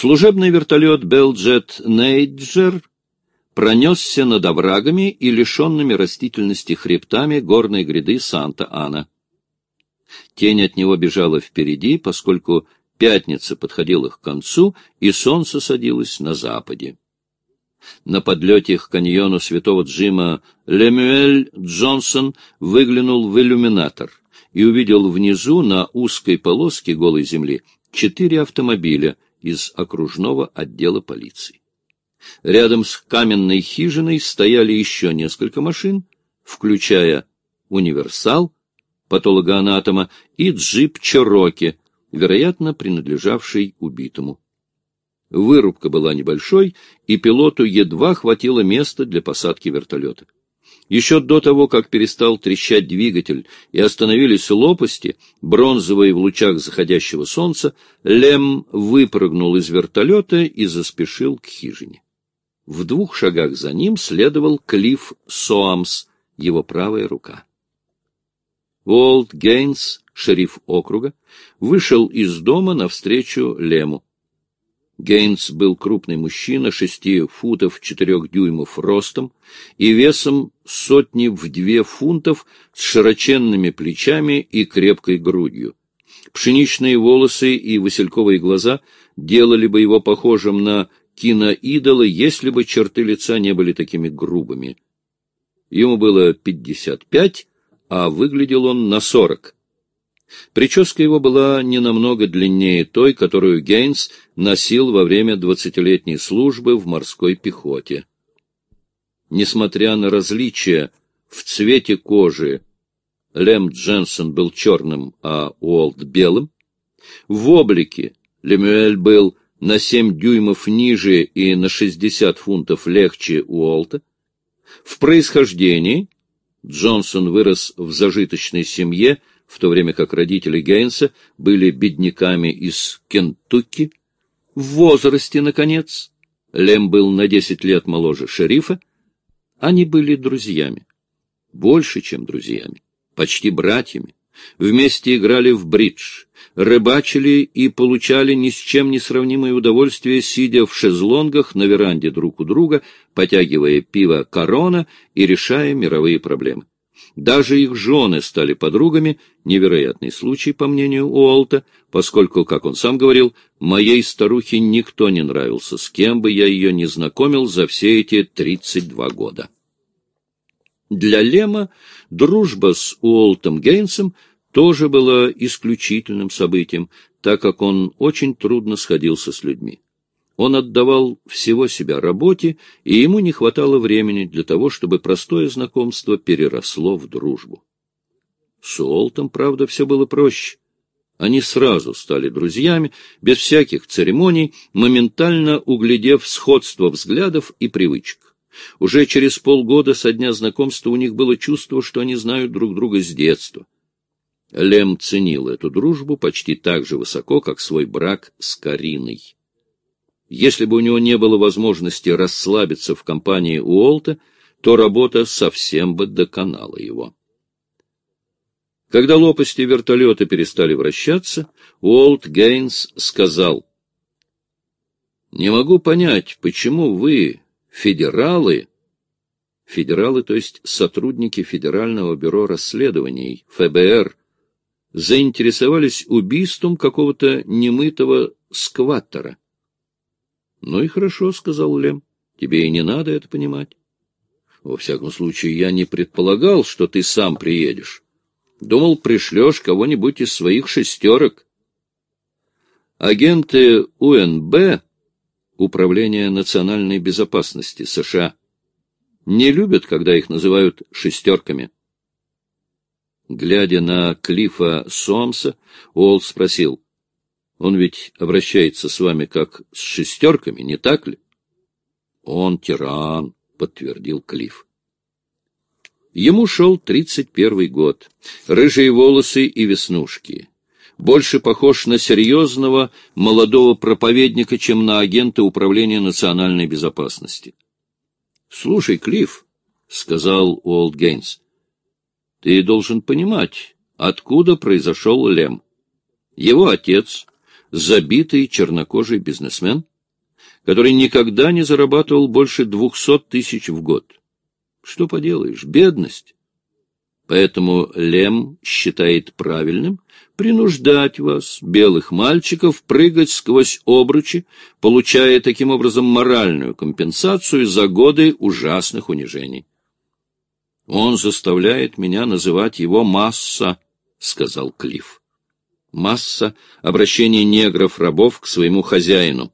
Служебный вертолет «Белджет Нейджер» пронесся над оврагами и лишенными растительности хребтами горной гряды Санта-Ана. Тень от него бежала впереди, поскольку пятница подходила к концу, и солнце садилось на западе. На подлете к каньону святого Джима Лемюэль Джонсон выглянул в иллюминатор и увидел внизу на узкой полоске голой земли четыре автомобиля из окружного отдела полиции. Рядом с каменной хижиной стояли еще несколько машин, включая «Универсал», патологоанатома и джип Чероки, вероятно, принадлежавший убитому. Вырубка была небольшой, и пилоту едва хватило места для посадки вертолета. Еще до того, как перестал трещать двигатель и остановились лопасти, бронзовые в лучах заходящего солнца, Лем выпрыгнул из вертолета и заспешил к хижине. В двух шагах за ним следовал Клифф Соамс, его правая рука. Уолт Гейнс, шериф округа, вышел из дома навстречу Лему. Гейнс был крупный мужчина, шести футов четырех дюймов ростом и весом сотни в две фунтов с широченными плечами и крепкой грудью. Пшеничные волосы и васильковые глаза делали бы его похожим на киноидола, если бы черты лица не были такими грубыми. Ему было пятьдесят пять, а выглядел он на сорок. Прическа его была не намного длиннее той, которую Гейнс носил во время двадцатилетней службы в морской пехоте. Несмотря на различия в цвете кожи, Лем Дженсен был черным, а Уолт — белым. В облике Лемюэль был на семь дюймов ниже и на шестьдесят фунтов легче Уолта. В происхождении Джонсон вырос в зажиточной семье, в то время как родители Гейнса были бедняками из Кентукки. В возрасте, наконец, Лем был на десять лет моложе шерифа, они были друзьями. Больше, чем друзьями. Почти братьями. Вместе играли в бридж, рыбачили и получали ни с чем не сравнимое удовольствие, сидя в шезлонгах на веранде друг у друга, потягивая пиво «Корона» и решая мировые проблемы. Даже их жены стали подругами, невероятный случай, по мнению Уолта, поскольку, как он сам говорил, моей старухе никто не нравился, с кем бы я ее не знакомил за все эти 32 года. Для Лема дружба с Уолтом Гейнсом тоже была исключительным событием, так как он очень трудно сходился с людьми. Он отдавал всего себя работе, и ему не хватало времени для того, чтобы простое знакомство переросло в дружбу. С Уолтом, правда, все было проще. Они сразу стали друзьями, без всяких церемоний, моментально углядев сходство взглядов и привычек. Уже через полгода со дня знакомства у них было чувство, что они знают друг друга с детства. Лем ценил эту дружбу почти так же высоко, как свой брак с Кариной. Если бы у него не было возможности расслабиться в компании Уолта, то работа совсем бы доконала его. Когда лопасти вертолета перестали вращаться, Уолт Гейнс сказал, «Не могу понять, почему вы, федералы, федералы, то есть сотрудники Федерального бюро расследований, ФБР, заинтересовались убийством какого-то немытого скваттера. — Ну и хорошо, — сказал Лем. — Тебе и не надо это понимать. Во всяком случае, я не предполагал, что ты сам приедешь. Думал, пришлешь кого-нибудь из своих шестерок. Агенты УНБ, Управление национальной безопасности США, не любят, когда их называют шестерками. Глядя на Клифа Сомса, Уолл спросил — он ведь обращается с вами как с шестерками, не так ли? — Он тиран, — подтвердил Клифф. Ему шел тридцать первый год. Рыжие волосы и веснушки. Больше похож на серьезного молодого проповедника, чем на агента Управления национальной безопасности. — Слушай, Клифф, — сказал Уолт Гейнс, — ты должен понимать, откуда произошел Лем. Его отец забитый чернокожий бизнесмен, который никогда не зарабатывал больше двухсот тысяч в год. Что поделаешь, бедность. Поэтому Лем считает правильным принуждать вас, белых мальчиков, прыгать сквозь обручи, получая таким образом моральную компенсацию за годы ужасных унижений. Он заставляет меня называть его масса, — сказал Клифф. Масса — обращение негров-рабов к своему хозяину.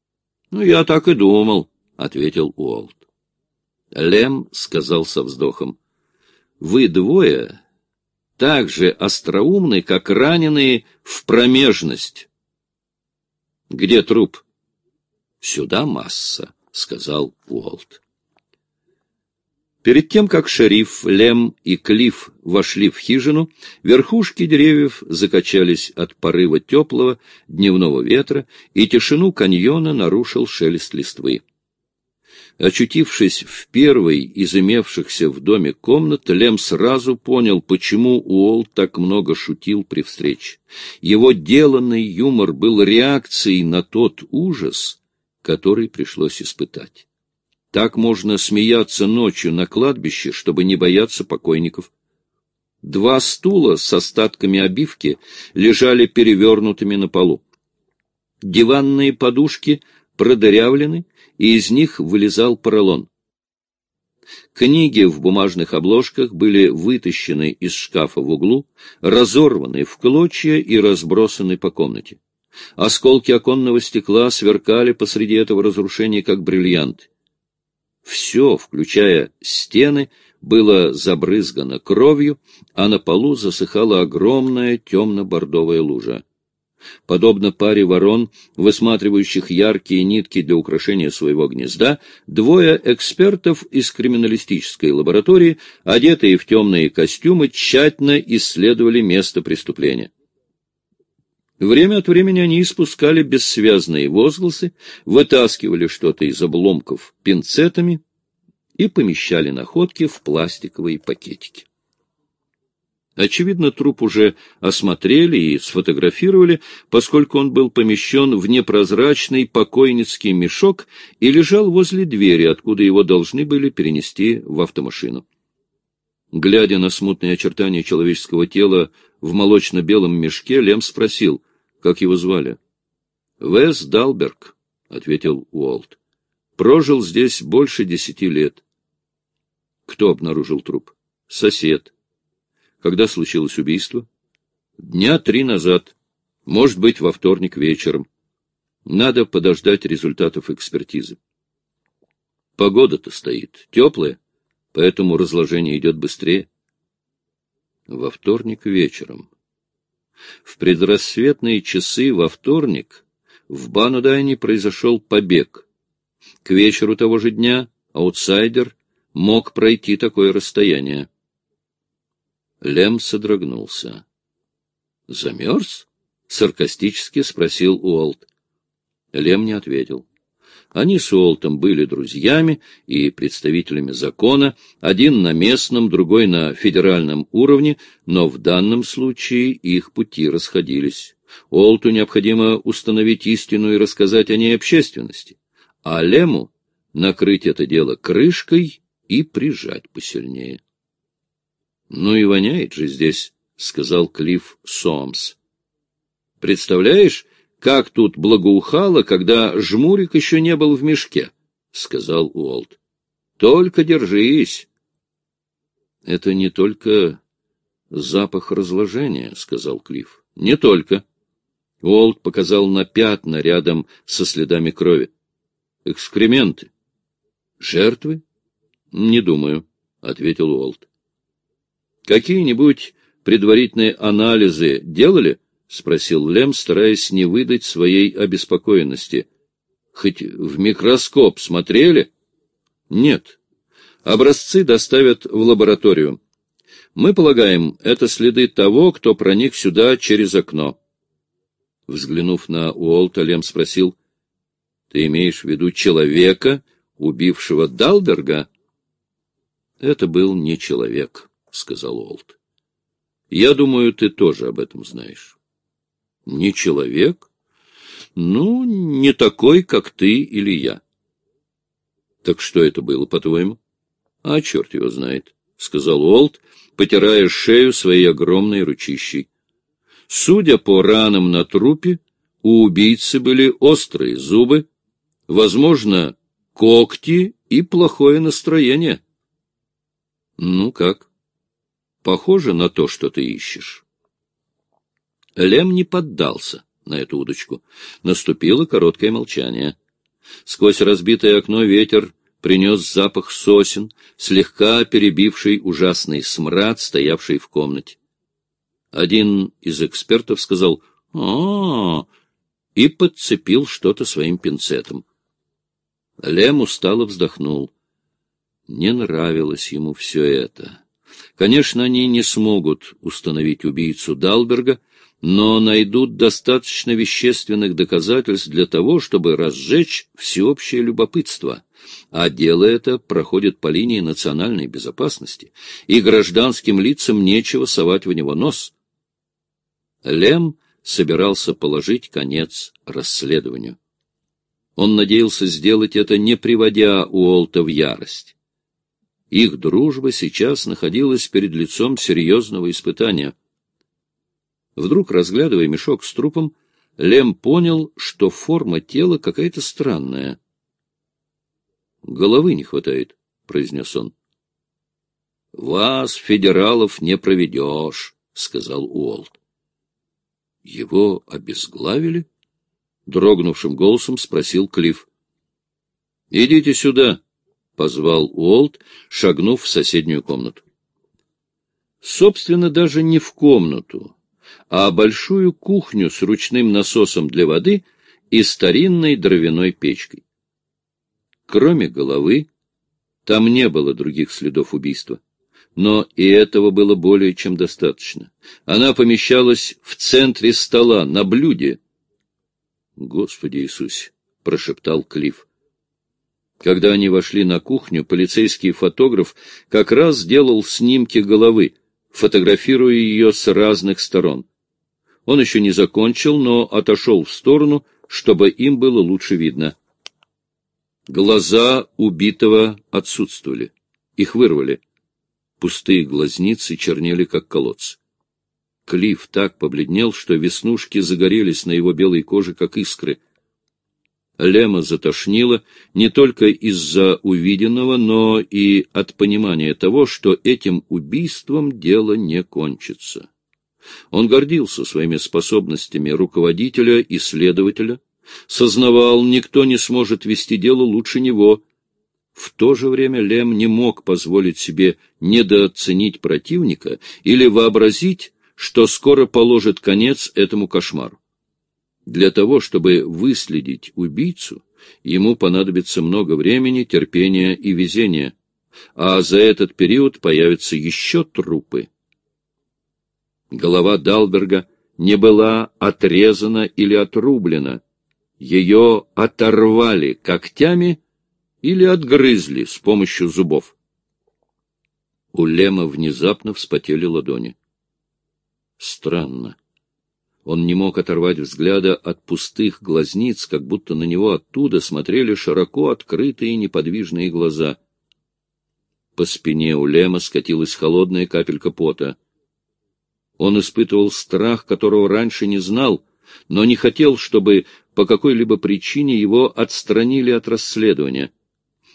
— Ну, я так и думал, — ответил Уолт. Лем сказал со вздохом. — Вы двое так же остроумны, как раненые в промежность. — Где труп? — Сюда масса, — сказал Уолт. Перед тем, как шериф, Лем и Клифф вошли в хижину, верхушки деревьев закачались от порыва теплого дневного ветра, и тишину каньона нарушил шелест листвы. Очутившись в первой из имевшихся в доме комнат, Лем сразу понял, почему Уолл так много шутил при встрече. Его деланный юмор был реакцией на тот ужас, который пришлось испытать. Так можно смеяться ночью на кладбище, чтобы не бояться покойников. Два стула с остатками обивки лежали перевернутыми на полу. Диванные подушки продырявлены, и из них вылезал поролон. Книги в бумажных обложках были вытащены из шкафа в углу, разорваны в клочья и разбросаны по комнате. Осколки оконного стекла сверкали посреди этого разрушения, как бриллианты. Все, включая стены, было забрызгано кровью, а на полу засыхала огромная темно-бордовая лужа. Подобно паре ворон, высматривающих яркие нитки для украшения своего гнезда, двое экспертов из криминалистической лаборатории, одетые в темные костюмы, тщательно исследовали место преступления. Время от времени они испускали бессвязные возгласы, вытаскивали что-то из обломков пинцетами и помещали находки в пластиковые пакетики. Очевидно, труп уже осмотрели и сфотографировали, поскольку он был помещен в непрозрачный покойницкий мешок и лежал возле двери, откуда его должны были перенести в автомашину. Глядя на смутные очертания человеческого тела в молочно-белом мешке, Лем спросил — как его звали? — Вес Далберг, — ответил Уолт. — Прожил здесь больше десяти лет. — Кто обнаружил труп? — Сосед. — Когда случилось убийство? — Дня три назад. Может быть, во вторник вечером. Надо подождать результатов экспертизы. Погода-то стоит теплая, поэтому разложение идет быстрее. Во вторник вечером. В предрассветные часы во вторник в Банудайне произошел побег. К вечеру того же дня аутсайдер мог пройти такое расстояние. Лем содрогнулся. «Замерз?» — саркастически спросил Уолт. Лем не ответил. Они с Уолтом были друзьями и представителями закона, один на местном, другой на федеральном уровне, но в данном случае их пути расходились. Уолту необходимо установить истину и рассказать о ней общественности, а Лему накрыть это дело крышкой и прижать посильнее. — Ну и воняет же здесь, — сказал Клифф Сомс. — Представляешь, как тут благоухало, когда жмурик еще не был в мешке, — сказал Уолт. — Только держись. — Это не только запах разложения, — сказал Клифф. — Не только. Уолт показал на пятна рядом со следами крови. — Экскременты. — Жертвы? — Не думаю, — ответил Уолт. — Какие-нибудь предварительные анализы делали? —— спросил Лем, стараясь не выдать своей обеспокоенности. — Хоть в микроскоп смотрели? — Нет. Образцы доставят в лабораторию. Мы полагаем, это следы того, кто проник сюда через окно. Взглянув на Уолта, Лем спросил, — Ты имеешь в виду человека, убившего Далберга? — Это был не человек, — сказал Уолт. — Я думаю, ты тоже об этом знаешь. Не человек, Ну, не такой, как ты или я. Так что это было, по-твоему? А черт его знает, — сказал Уолт, потирая шею своей огромной ручищей. Судя по ранам на трупе, у убийцы были острые зубы, возможно, когти и плохое настроение. Ну как? Похоже на то, что ты ищешь. Лем не поддался на эту удочку. Наступило короткое молчание. Сквозь разбитое окно ветер принес запах сосен, слегка перебивший ужасный смрад, стоявший в комнате. Один из экспертов сказал «А-а-а» и подцепил что-то своим пинцетом. Лем устало вздохнул. Не нравилось ему все это. Конечно, они не смогут установить убийцу Далберга, но найдут достаточно вещественных доказательств для того, чтобы разжечь всеобщее любопытство. А дело это проходит по линии национальной безопасности, и гражданским лицам нечего совать в него нос. Лем собирался положить конец расследованию. Он надеялся сделать это, не приводя Уолта в ярость. Их дружба сейчас находилась перед лицом серьезного испытания. Вдруг, разглядывая мешок с трупом, Лем понял, что форма тела какая-то странная. «Головы не хватает», — произнес он. «Вас, федералов, не проведешь», — сказал Уолт. «Его обезглавили?» — дрогнувшим голосом спросил Клифф. «Идите сюда», — позвал Уолт, шагнув в соседнюю комнату. Собственно, даже не в комнату, а большую кухню с ручным насосом для воды и старинной дровяной печкой. Кроме головы, там не было других следов убийства. Но и этого было более чем достаточно. Она помещалась в центре стола, на блюде. «Господи Иисусе!» — прошептал Клифф. Когда они вошли на кухню, полицейский фотограф как раз делал снимки головы, фотографируя ее с разных сторон. Он еще не закончил, но отошел в сторону, чтобы им было лучше видно. Глаза убитого отсутствовали. Их вырвали. Пустые глазницы чернели, как колодцы. Клифф так побледнел, что веснушки загорелись на его белой коже, как искры. Лема затошнило не только из-за увиденного, но и от понимания того, что этим убийством дело не кончится. Он гордился своими способностями руководителя и следователя, сознавал, никто не сможет вести дело лучше него, в то же время Лем не мог позволить себе недооценить противника или вообразить, что скоро положит конец этому кошмару. Для того, чтобы выследить убийцу, ему понадобится много времени, терпения и везения, а за этот период появятся еще трупы. Голова Далберга не была отрезана или отрублена, ее оторвали когтями или отгрызли с помощью зубов. У Лема внезапно вспотели ладони. Странно. Он не мог оторвать взгляда от пустых глазниц, как будто на него оттуда смотрели широко открытые неподвижные глаза. По спине у Лема скатилась холодная капелька пота. Он испытывал страх, которого раньше не знал, но не хотел, чтобы по какой-либо причине его отстранили от расследования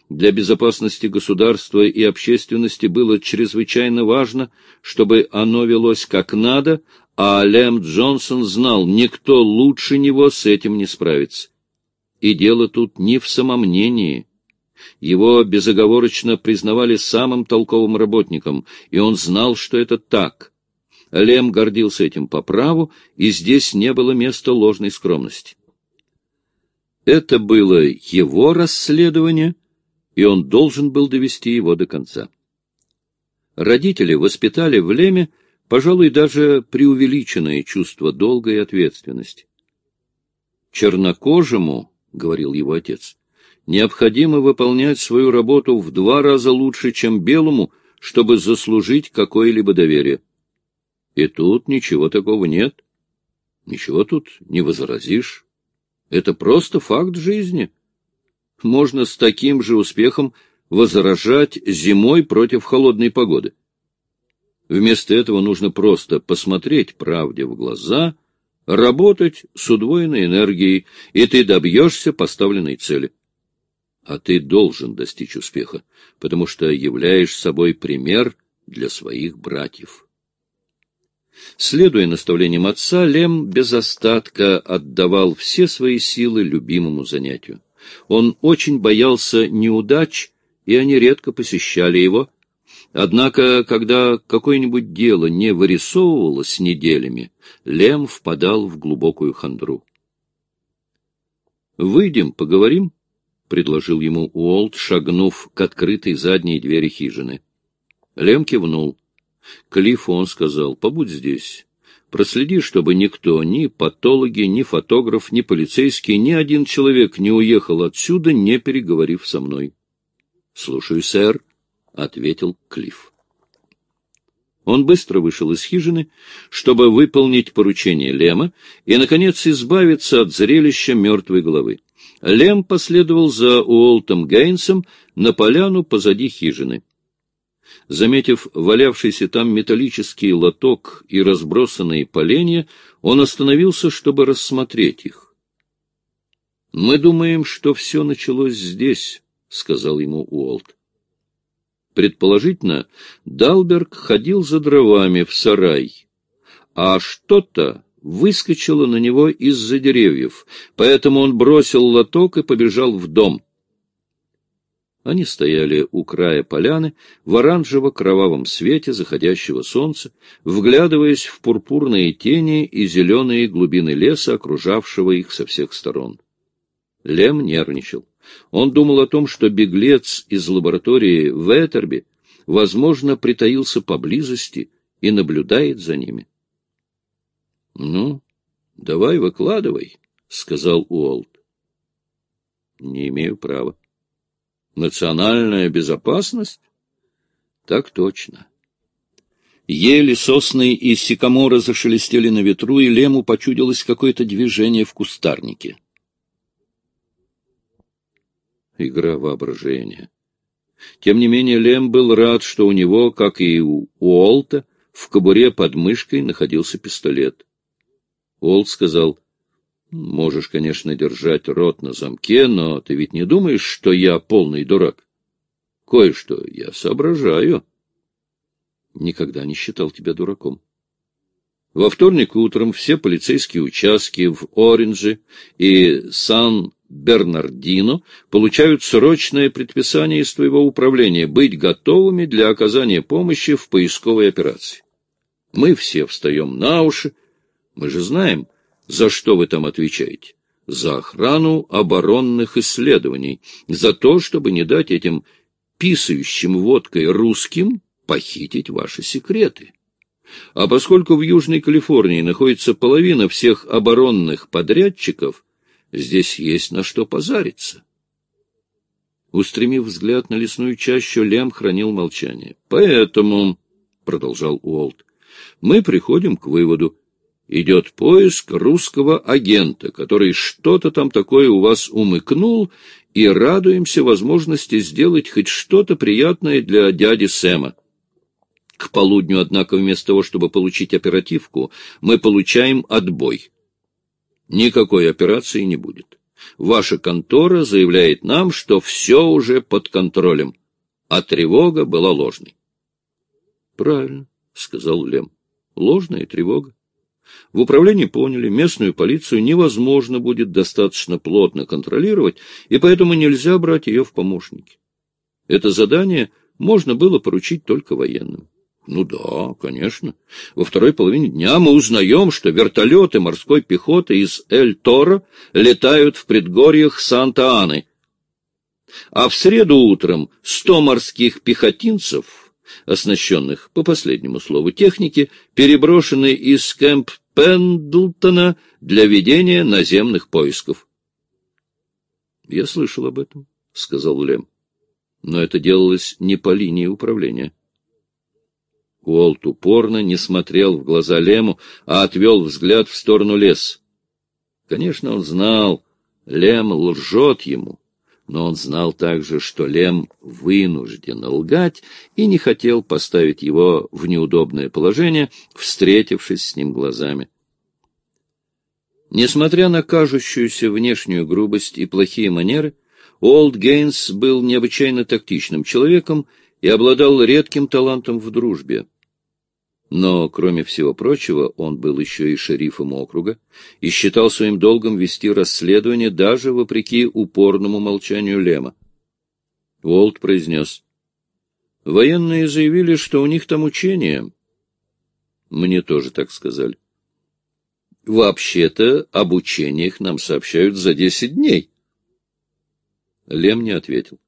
для безопасности государства и общественности было чрезвычайно важно, чтобы оно велось как надо, а Лэм Джонсон знал, никто лучше него с этим не справится. И дело тут не в самомнении. Его безоговорочно признавали самым толковым работником, и он знал, что это так. Лем гордился этим по праву, и здесь не было места ложной скромности. Это было его расследование — и он должен был довести его до конца. Родители воспитали в Леме, пожалуй, даже преувеличенное чувство долга и ответственности. «Чернокожему, — говорил его отец, — необходимо выполнять свою работу в два раза лучше, чем белому, чтобы заслужить какое-либо доверие. И тут ничего такого нет. Ничего тут не возразишь. Это просто факт жизни. Можно с таким же успехом возражать зимой против холодной погоды. Вместо этого нужно просто посмотреть правде в глаза, работать с удвоенной энергией, и ты добьешься поставленной цели. А ты должен достичь успеха, потому что являешь собой пример для своих братьев. Следуя наставлениям отца, Лем без остатка отдавал все свои силы любимому занятию. Он очень боялся неудач, и они редко посещали его. Однако, когда какое-нибудь дело не вырисовывалось неделями, Лем впадал в глубокую хандру. «Выйдем, поговорим», — предложил ему Уолт, шагнув к открытой задней двери хижины. Лем кивнул. Клиффу он сказал, побудь здесь. Проследи, чтобы никто, ни патологи, ни фотограф, ни полицейский, ни один человек не уехал отсюда, не переговорив со мной. — Слушаю, сэр, — ответил Клифф. Он быстро вышел из хижины, чтобы выполнить поручение Лема и, наконец, избавиться от зрелища мертвой головы. Лем последовал за Уолтом Гейнсом на поляну позади хижины. Заметив валявшийся там металлический лоток и разбросанные поленья, он остановился, чтобы рассмотреть их. — Мы думаем, что все началось здесь, — сказал ему Уолт. Предположительно, Далберг ходил за дровами в сарай, а что-то выскочило на него из-за деревьев, поэтому он бросил лоток и побежал в дом. Они стояли у края поляны в оранжево-кровавом свете заходящего солнца, вглядываясь в пурпурные тени и зеленые глубины леса, окружавшего их со всех сторон. Лем нервничал. Он думал о том, что беглец из лаборатории в Этерби, возможно, притаился поблизости и наблюдает за ними. — Ну, давай выкладывай, — сказал Уолт. — Не имею права. Национальная безопасность? Так точно. Ели, сосны и сикамора зашелестели на ветру, и Лему почудилось какое-то движение в кустарнике. Игра воображения. Тем не менее, Лем был рад, что у него, как и у Уолта, в кобуре под мышкой находился пистолет. Уолт сказал, Можешь, конечно, держать рот на замке, но ты ведь не думаешь, что я полный дурак? Кое-что я соображаю. Никогда не считал тебя дураком. Во вторник утром все полицейские участки в Ориндже и Сан-Бернардино получают срочное предписание из твоего управления быть готовыми для оказания помощи в поисковой операции. Мы все встаем на уши. Мы же знаем, за что вы там отвечаете? За охрану оборонных исследований, за то, чтобы не дать этим писающим водкой русским похитить ваши секреты. А поскольку в Южной Калифорнии находится половина всех оборонных подрядчиков, здесь есть на что позариться. Устремив взгляд на лесную чащу, Лем хранил молчание. — Поэтому, — продолжал Уолт, — мы приходим к выводу, идет поиск русского агента, который что-то там такое у вас умыкнул, и радуемся возможности сделать хоть что-то приятное для дяди Сэма. К полудню, однако, вместо того, чтобы получить оперативку, мы получаем отбой. Никакой операции не будет. Ваша контора заявляет нам, что все уже под контролем, а тревога была ложной. — Правильно, — сказал Лем. — Ложная тревога. В управлении поняли, местную полицию невозможно будет достаточно плотно контролировать, и поэтому нельзя брать ее в помощники. Это задание можно было поручить только военным. Ну да, конечно. Во второй половине дня мы узнаем, что вертолеты морской пехоты из Эль-Торо летают в предгорьях Санта-Аны. А в среду утром сто морских пехотинцев оснащенных, по последнему слову техники, переброшены из Кэмп Пендлтона для ведения наземных поисков. — Я слышал об этом, — сказал Лем. — Но это делалось не по линии управления. Уолт упорно не смотрел в глаза Лему, а отвел взгляд в сторону лес. Конечно, он знал, Лем лжет ему, но он знал также, что Лем вынужден лгать и не хотел поставить его в неудобное положение, встретившись с ним глазами. Несмотря на кажущуюся внешнюю грубость и плохие манеры, Олд Гейнс был необычайно тактичным человеком и обладал редким талантом в дружбе. Но, кроме всего прочего, он был еще и шерифом округа и считал своим долгом вести расследование даже вопреки упорному молчанию Лема. Уолт произнес. «Военные заявили, что у них там учение». «Мне тоже так сказали». «Вообще-то об учениях нам сообщают за десять дней». Лем не ответил.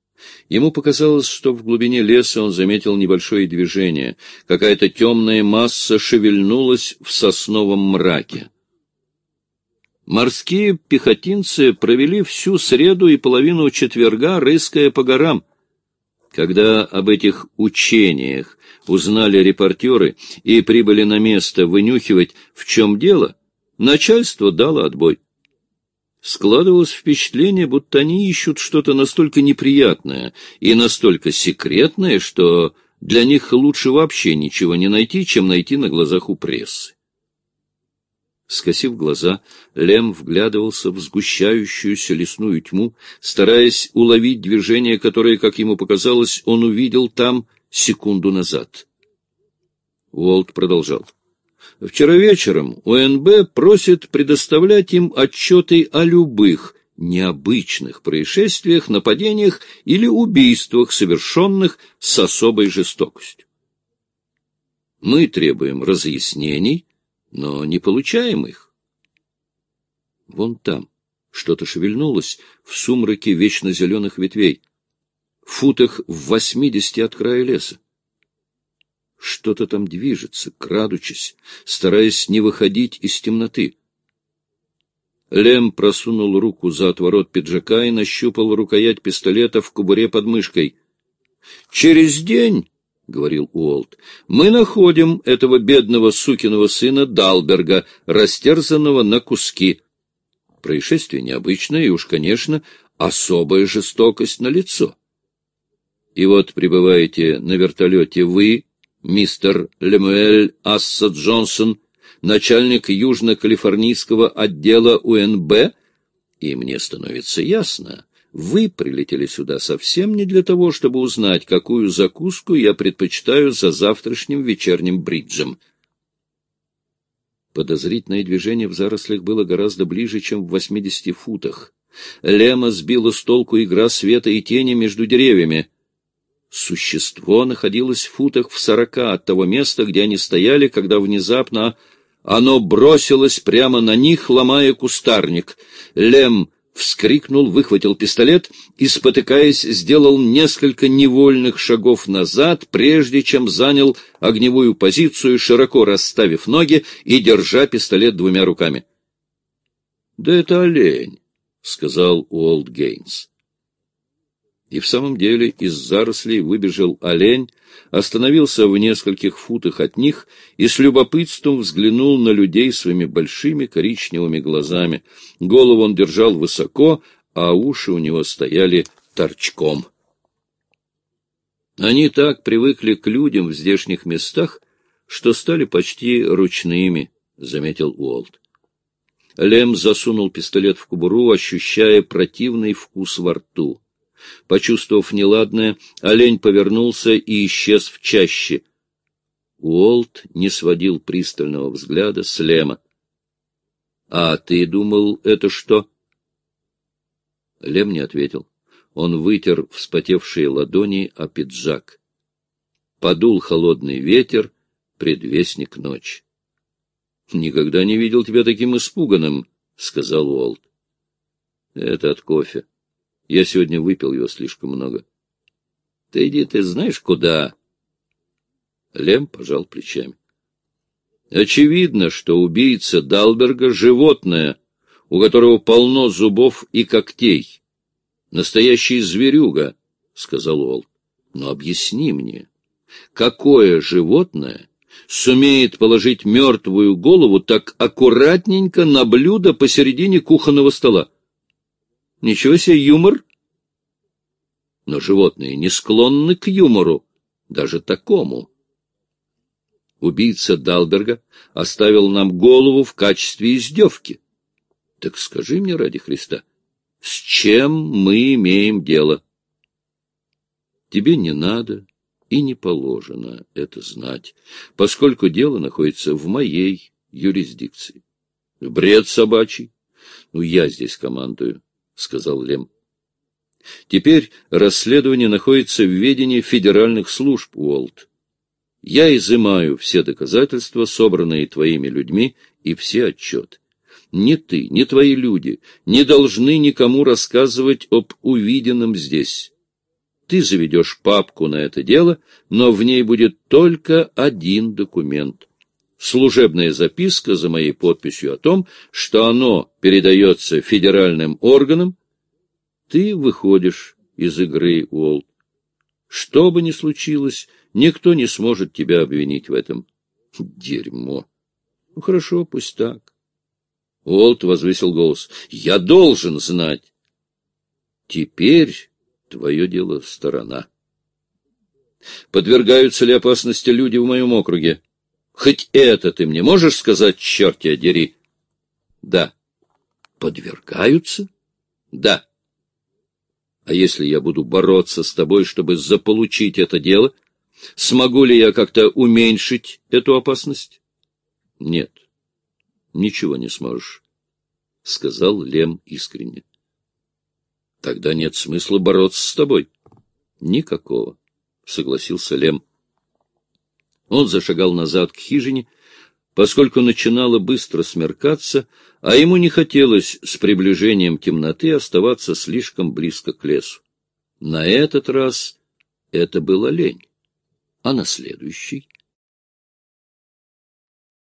Ему показалось, что в глубине леса он заметил небольшое движение. Какая-то темная масса шевельнулась в сосновом мраке. Морские пехотинцы провели всю среду и половину четверга, рыская по горам. Когда об этих учениях узнали репортеры и прибыли на место вынюхивать, в чем дело, начальство дало отбой. Складывалось впечатление, будто они ищут что-то настолько неприятное и настолько секретное, что для них лучше вообще ничего не найти, чем найти на глазах у прессы. Скосив глаза, Лем вглядывался в сгущающуюся лесную тьму, стараясь уловить движение, которое, как ему показалось, он увидел там секунду назад. Уолт продолжал. Вчера вечером УНБ просит предоставлять им отчеты о любых необычных происшествиях, нападениях или убийствах, совершенных с особой жестокостью. Мы требуем разъяснений, но не получаем их. Вон там что-то шевельнулось в сумраке вечно зеленых ветвей, в футах в восьмидесяти от края леса. Что-то там движется, крадучись, стараясь не выходить из темноты. Лем просунул руку за отворот пиджака и нащупал рукоять пистолета в кубуре под мышкой. «Через день, — говорил Уолт, — мы находим этого бедного сукиного сына Далберга, растерзанного на куски. Происшествие необычное, и уж, конечно, особая жестокость на лицо. И вот прибываете на вертолете вы, мистер Лемуэль Асса Джонсон, начальник южно-калифорнийского отдела УНБ, и мне становится ясно, вы прилетели сюда совсем не для того, чтобы узнать, какую закуску я предпочитаю за завтрашним вечерним бриджем. Подозрительное движение в зарослях было гораздо ближе, чем в восьмидесяти футах. Лема сбила с толку игра света и тени между деревьями. Существо находилось в футах в сорока от того места, где они стояли, когда внезапно оно бросилось прямо на них, ломая кустарник. Лем вскрикнул, выхватил пистолет и, спотыкаясь, сделал несколько невольных шагов назад, прежде чем занял огневую позицию, широко расставив ноги и держа пистолет двумя руками. — Да это олень, — сказал Уолт Гейнс. И в самом деле из зарослей выбежал олень, остановился в нескольких футах от них и с любопытством взглянул на людей своими большими коричневыми глазами. Голову он держал высоко, а уши у него стояли торчком. Они так привыкли к людям в здешних местах, что стали почти ручными, — заметил Уолт. Лем засунул пистолет в кобуру, ощущая противный вкус во рту. Почувствовав неладное, олень повернулся и исчез в чаще. Уолт не сводил пристального взгляда с Лема. — А ты думал, это что? Лем не ответил. Он вытер вспотевшие ладони о пиджак. Подул холодный ветер, предвестник ночи. — Никогда не видел тебя таким испуганным, — сказал Уолт. — Это от кофе. Я сегодня выпил его слишком много. — Ты иди, ты знаешь, куда? Лем пожал плечами. Очевидно, что убийца Далберга — животное, у которого полно зубов и когтей. Настоящий зверюга, — сказал Ол. Но объясни мне, какое животное сумеет положить мертвую голову так аккуратненько на блюдо посередине кухонного стола? Ничего себе юмор! Но животные не склонны к юмору, даже такому. Убийца Далберга оставил нам голову в качестве издевки. Так скажи мне ради Христа, с чем мы имеем дело? Тебе не надо и не положено это знать, поскольку дело находится в моей юрисдикции. Бред собачий. Ну, я здесь командую, — сказал Лем. Теперь расследование находится в ведении федеральных служб, Уолт. Я изымаю все доказательства, собранные твоими людьми, и все отчеты. Ни ты, ни твои люди не должны никому рассказывать об увиденном здесь. Ты заведешь папку на это дело, но в ней будет только один документ. Служебная записка за моей подписью о том, что оно передается федеральным органам. Ты выходишь из игры, Уолт. Что бы ни случилось, никто не сможет тебя обвинить в этом. Дерьмо. Ну, хорошо, пусть так. Уолт возвысил голос. Я должен знать. Теперь твое дело сторона. Подвергаются ли опасности люди в моем округе? Хоть это ты мне можешь сказать, черт тебя дери? Да. Подвергаются? Да. А если я буду бороться с тобой, чтобы заполучить это дело, смогу ли я как-то уменьшить эту опасность? Нет, ничего не сможешь, — сказал Лем искренне. Тогда нет смысла бороться с тобой. Никакого, — согласился Лем. Он зашагал назад к хижине, поскольку начинало быстро смеркаться, а ему не хотелось с приближением темноты оставаться слишком близко к лесу. На этот раз это была лень, а на следующий